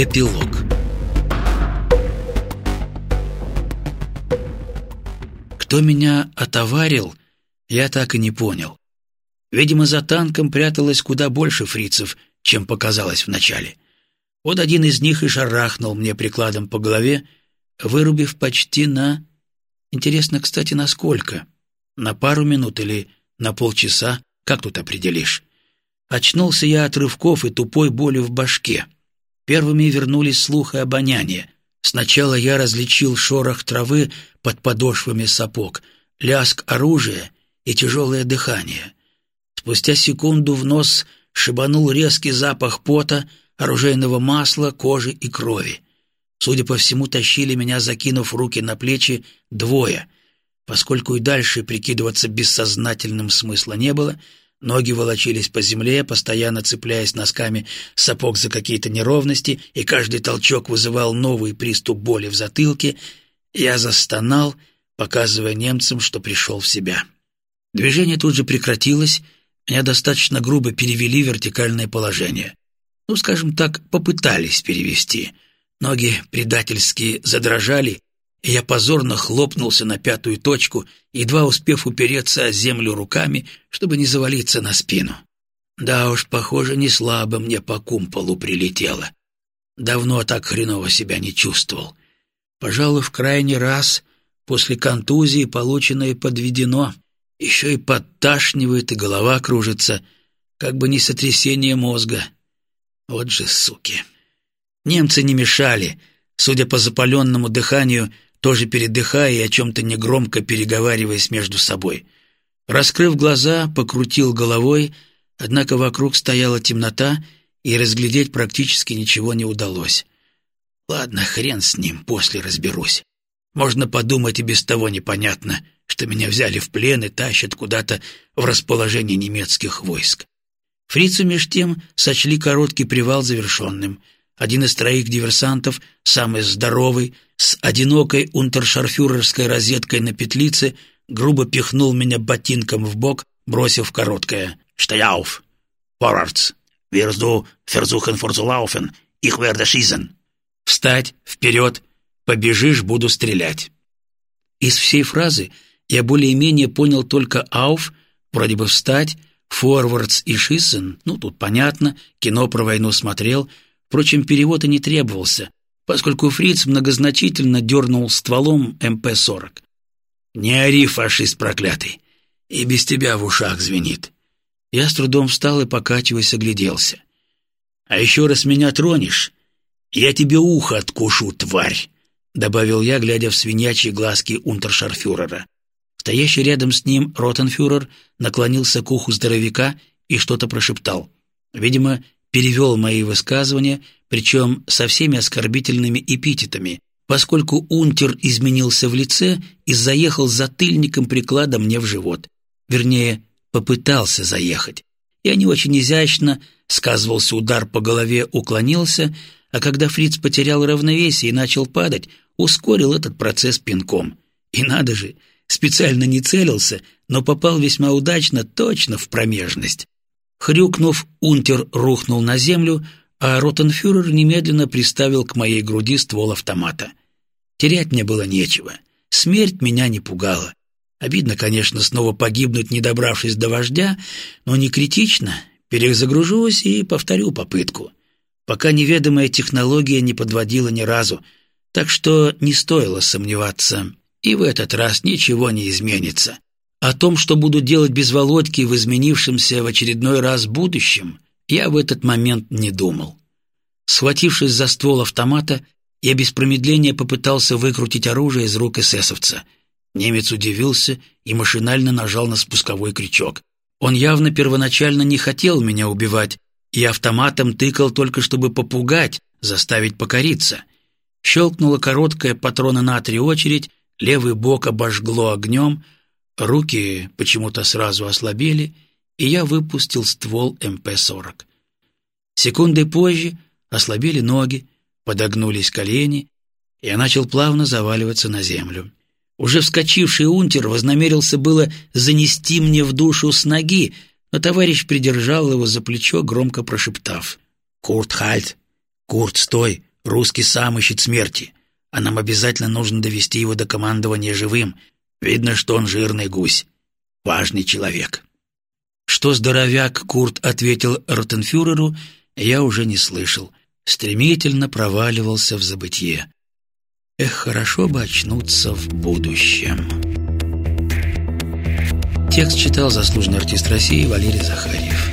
Эпилог Кто меня отоварил, я так и не понял. Видимо, за танком пряталось куда больше фрицев, чем показалось вначале. Вот один из них и шарахнул мне прикладом по голове, вырубив почти на... Интересно, кстати, на сколько? На пару минут или на полчаса? Как тут определишь? Очнулся я от рывков и тупой боли в башке. Первыми вернулись слух и обоняние. Сначала я различил шорох травы под подошвами сапог, лязг оружия и тяжелое дыхание. Спустя секунду в нос шибанул резкий запах пота, оружейного масла, кожи и крови. Судя по всему, тащили меня, закинув руки на плечи, двое. Поскольку и дальше прикидываться бессознательным смысла не было, ноги волочились по земле, постоянно цепляясь носками сапог за какие-то неровности, и каждый толчок вызывал новый приступ боли в затылке, я застонал, показывая немцам, что пришел в себя. Движение тут же прекратилось, меня достаточно грубо перевели в вертикальное положение. Ну, скажем так, попытались перевести — Ноги предательски задрожали, я позорно хлопнулся на пятую точку, едва успев упереться о землю руками, чтобы не завалиться на спину. Да уж, похоже, не слабо мне по кумполу прилетело. Давно так хреново себя не чувствовал. Пожалуй, в крайний раз после контузии, полученной подведено, еще и подташнивает, и голова кружится, как бы не сотрясение мозга. Вот же суки. Немцы не мешали, судя по запаленному дыханию, тоже передыхая и о чем-то негромко переговариваясь между собой. Раскрыв глаза, покрутил головой, однако вокруг стояла темнота, и разглядеть практически ничего не удалось. Ладно, хрен с ним, после разберусь. Можно подумать и без того непонятно, что меня взяли в плен и тащат куда-то в расположение немецких войск. Фрицу меж тем сочли короткий привал завершенным — один из троих диверсантов, самый здоровый, с одинокой унтершарфюрерской розеткой на петлице, грубо пихнул меня ботинком в бок, бросив короткое «Штаяуф! Wirst du versuchen vorzulaufen? Ich werde schießen!» «Встать! Вперед! Побежишь, буду стрелять!» Из всей фразы я более-менее понял только «ауф», вроде бы «встать», «форвардс» и «шиссен», ну, тут понятно, кино про войну смотрел — Впрочем, перевод и не требовался, поскольку фриц многозначительно дернул стволом МП-40. «Не ори, фашист проклятый, и без тебя в ушах звенит». Я с трудом встал и, покачиваясь, огляделся. «А еще раз меня тронешь, я тебе ухо откушу, тварь!» — добавил я, глядя в свинячьи глазки унтершарфюрера. Стоящий рядом с ним ротенфюрер наклонился к уху здоровяка и что-то прошептал. Видимо, перевел мои высказывания, причем со всеми оскорбительными эпитетами, поскольку унтер изменился в лице и заехал затыльником приклада мне в живот. Вернее, попытался заехать. Я не очень изящно, сказывался удар по голове, уклонился, а когда фриц потерял равновесие и начал падать, ускорил этот процесс пинком. И надо же, специально не целился, но попал весьма удачно точно в промежность. Хрюкнув, унтер рухнул на землю, а ротенфюрер немедленно приставил к моей груди ствол автомата. Терять мне было нечего. Смерть меня не пугала. Обидно, конечно, снова погибнуть, не добравшись до вождя, но не критично. Перезагружусь и повторю попытку. Пока неведомая технология не подводила ни разу, так что не стоило сомневаться. И в этот раз ничего не изменится. О том, что буду делать без Володьки в изменившемся в очередной раз будущем, я в этот момент не думал. Схватившись за ствол автомата, я без промедления попытался выкрутить оружие из рук эсэсовца. Немец удивился и машинально нажал на спусковой крючок. Он явно первоначально не хотел меня убивать, и автоматом тыкал только чтобы попугать, заставить покориться. Щелкнула короткая патрона на три очередь, левый бок обожгло огнем — Руки почему-то сразу ослабели, и я выпустил ствол МП-40. Секунды позже ослабели ноги, подогнулись колени, и я начал плавно заваливаться на землю. Уже вскочивший унтер вознамерился было занести мне в душу с ноги, но товарищ придержал его за плечо, громко прошептав. «Курт, хальт! Курт, стой! Русский сам ищет смерти, а нам обязательно нужно довести его до командования живым. Видно, что он жирный гусь, важный человек». Что здоровяк Курт ответил Ротенфюреру, я уже не слышал. Стремительно проваливался в забытье. Эх, хорошо бы очнуться в будущем. Текст читал заслуженный артист России Валерий Захарьев.